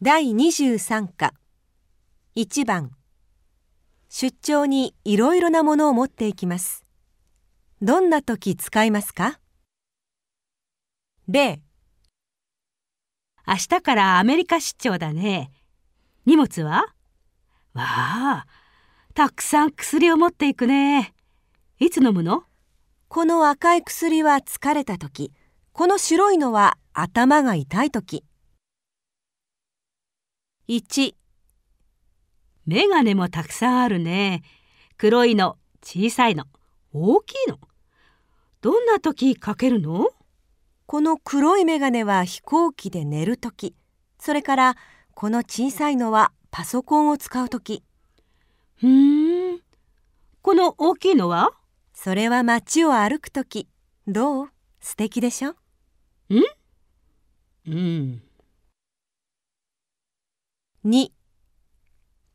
第23課1番出張にいろいろなものを持っていきます。どんな時使いますか ?0 明日からアメリカ出張だね。荷物は？わあ、たくさん薬を持っていくね。いつ飲むの？この赤い薬は疲れた時、この白いのは頭が痛い時。1メガネもたくさんあるね。黒いの、小さいの、大きいの。どんな時かけるの？この黒いメガネは飛行機で寝るとき、それからこの小さいのはパソコンを使うとき、ふーん。この大きいのは？それは街を歩くとき。どう？素敵でしょうん。?2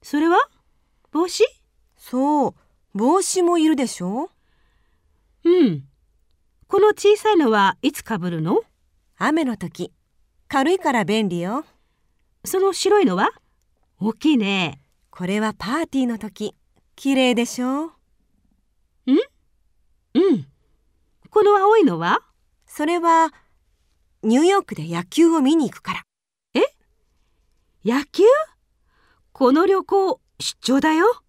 それは？帽子？そう、帽子もいるでしょ？うん。この小さいのはいつかぶるの？雨の時。軽いから便利よ。その白いのは？大きいね。これはパーティーの時。綺麗でしょ？うん。この青いのは？それはニューヨークで野球を見に行くから。野球？この旅行出張だよ。